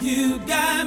You got